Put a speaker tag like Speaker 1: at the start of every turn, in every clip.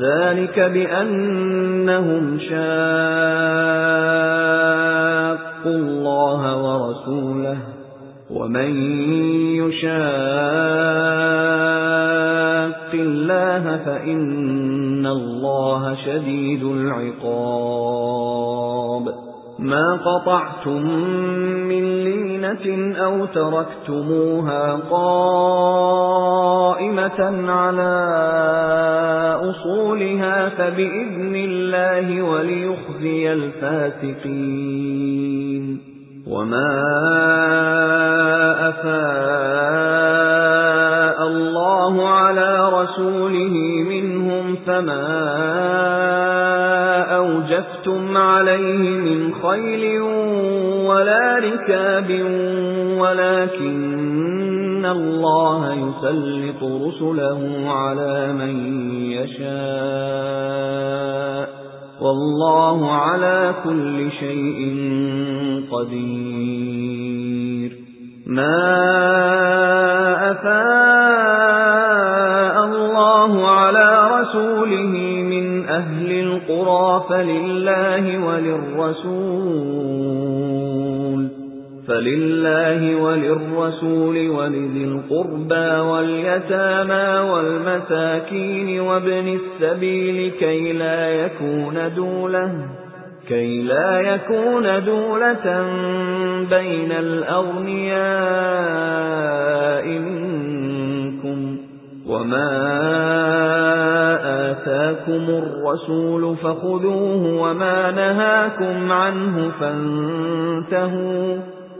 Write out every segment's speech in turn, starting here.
Speaker 1: ذَلِكَ
Speaker 2: بِأَنَّهُمْ شَاقُّوا اللَّهَ وَرَسُولَهُ وَمَن يُشَاقِّ اللَّهَ فَإِنَّ اللَّهَ شَدِيدُ الْعِقَابِ مَا قَطَعْتُم مِّن لِّينَةٍ أَوْ تَرَكْتُمُوهَا قَائِمَةً عَلَىٰ أصولها فبإذن الله وليخزي الفاسقين وما أفاء الله على رسوله منهم فما أوجفتم عليه من خيل ولا ركاب ولكن إِنَّ اللَّهَ يُسَلِّطُ رُسُلَهُ عَلَى مَن يَشَاءُ وَاللَّهُ عَلَى كُلِّ شَيْءٍ قَدِيرٌ مَا أَفَاءَ اللَّهُ عَلَى رَسُولِهِ مِنْ أَهْلِ الْقُرَى فَلِلَّهِ وَلِلرَّسُولِ فَلِلَّهِ وَلِلرَّسُولِ وَلِذِي الْقُرْبَى وَالْيَتَامَى وَالْمَسَاكِينِ وَابْنِ السَّبِيلِ كَيْ لَا يَكُونَ دُولَةً كَيْ لَا يَكُونَ دُولَةً بَيْنَ الْأَغْنِيَاءِ مِنكُمْ وَمَا آتَاكُمُ الرَّسُولُ فَخُذُوهُ وَمَا نَهَاكُمْ عَنْهُ فَانْتَهُوا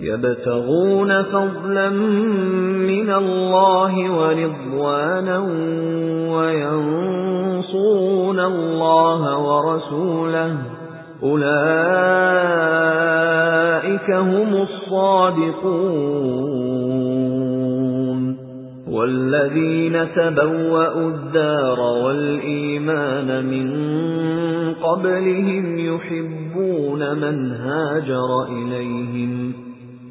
Speaker 2: يَبْتَغُونَ فَضْلًا مِنَ اللَّهِ وَرِضْوَانًا وينصون اللَّهَ وَرَسُولَهُ أُولَئِكَ هُمُ الصَّادِقُونَ وَالَّذِينَ تَبَوَّأُوا الدَّارَ وَالْإِيمَانَ مِنْ قَبْلِهِمْ يُحِبُّونَ مَنْ هَاجَرَ إِلَيْهِمْ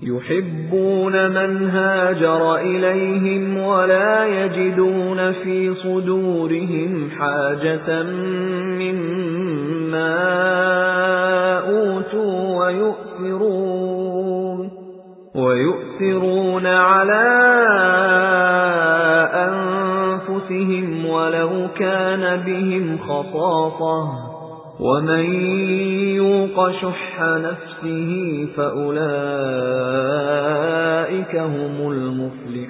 Speaker 2: يُحِبُّونَ مَنْ هَاجَرَ إِلَيْهِمْ وَلَا يَجِدُونَ فِي صُدُورِهِمْ حَاجَةً مِّمَّا أُوتُوا وَيُؤْثِرُونَ وَيُؤْثِرُونَ عَلَى أَنفُسِهِمْ وَلَوْ كَانَ بِهِمْ خَصَاصَةٌ وَمَن يُوقَ شُحَّ نَفْسِهِ فَأُولَئِكَ هُمُ الْمُفْلِحُونَ